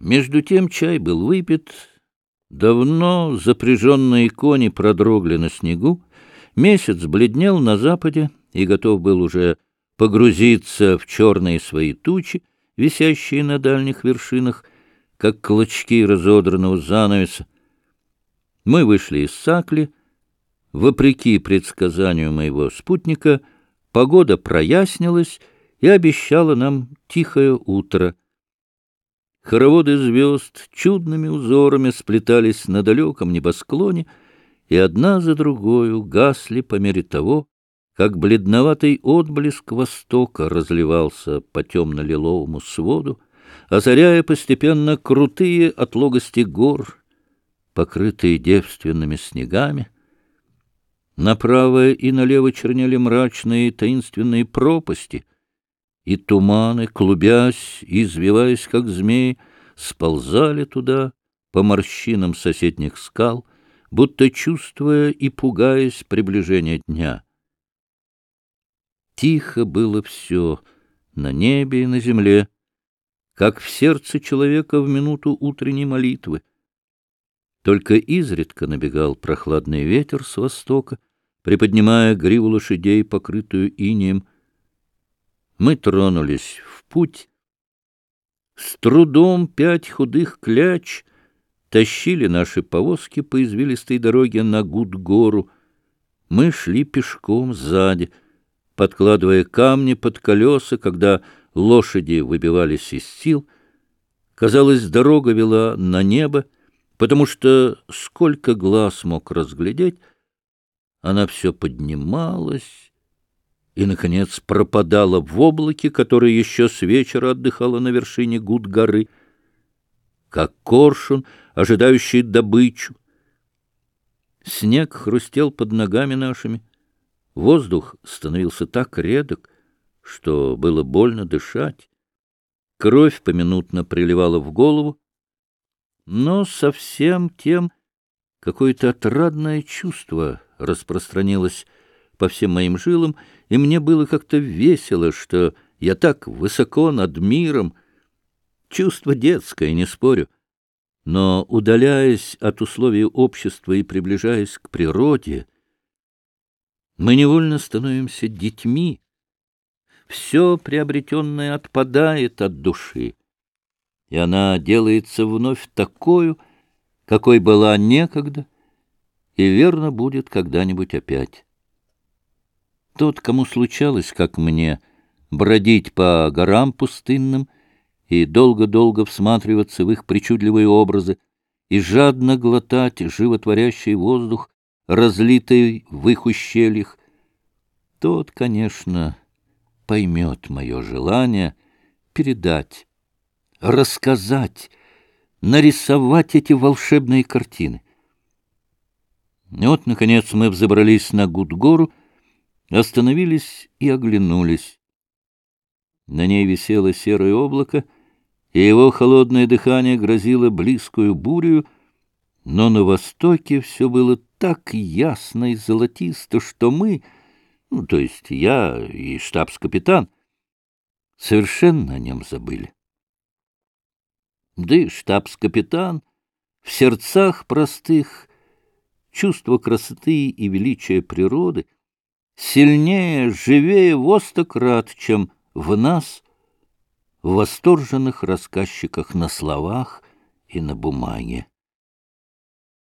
Между тем чай был выпит, давно запряженные кони продрогли на снегу, месяц бледнел на западе и готов был уже погрузиться в черные свои тучи, висящие на дальних вершинах, как клочки разодранного занавеса. Мы вышли из Сакли. Вопреки предсказанию моего спутника, погода прояснилась и обещала нам тихое утро — Хороводы звезд чудными узорами сплетались на далеком небосклоне, и одна за другою гасли по мере того, как бледноватый отблеск востока разливался по темно-лиловому своду, озаряя постепенно крутые отлогости гор, покрытые девственными снегами. Направо и налево чернели мрачные таинственные пропасти — и туманы, клубясь и извиваясь, как змеи, сползали туда по морщинам соседних скал, будто чувствуя и пугаясь приближения дня. Тихо было все на небе и на земле, как в сердце человека в минуту утренней молитвы. Только изредка набегал прохладный ветер с востока, приподнимая гриву лошадей, покрытую инеем, мы тронулись в путь. С трудом пять худых кляч тащили наши повозки по извилистой дороге на Гуд-гору. Мы шли пешком сзади, подкладывая камни под колеса, когда лошади выбивались из сил. Казалось, дорога вела на небо, потому что сколько глаз мог разглядеть, она все поднималась и, наконец, пропадала в облаке, которое еще с вечера отдыхало на вершине Гуд-горы, как коршун, ожидающий добычу. Снег хрустел под ногами нашими, воздух становился так редок, что было больно дышать. Кровь поминутно приливала в голову, но совсем тем какое-то отрадное чувство распространилось по всем моим жилам, и мне было как-то весело, что я так высоко над миром. Чувство детское, не спорю. Но, удаляясь от условий общества и приближаясь к природе, мы невольно становимся детьми. Все приобретенное отпадает от души, и она делается вновь такой, какой была некогда, и верно будет когда-нибудь опять. Тот, кому случалось, как мне, бродить по горам пустынным и долго-долго всматриваться в их причудливые образы и жадно глотать животворящий воздух, разлитый в их ущельях, тот, конечно, поймет мое желание передать, рассказать, нарисовать эти волшебные картины. И вот, наконец, мы взобрались на Гудгору, остановились и оглянулись. На ней висело серое облако, и его холодное дыхание грозило близкую бурю, но на востоке все было так ясно и золотисто, что мы, ну, то есть я и штабс-капитан, совершенно о нем забыли. Да и штабс-капитан в сердцах простых чувство красоты и величия природы — сильнее, живее во сто крат, чем в нас, в восторженных рассказчиках на словах и на бумаге.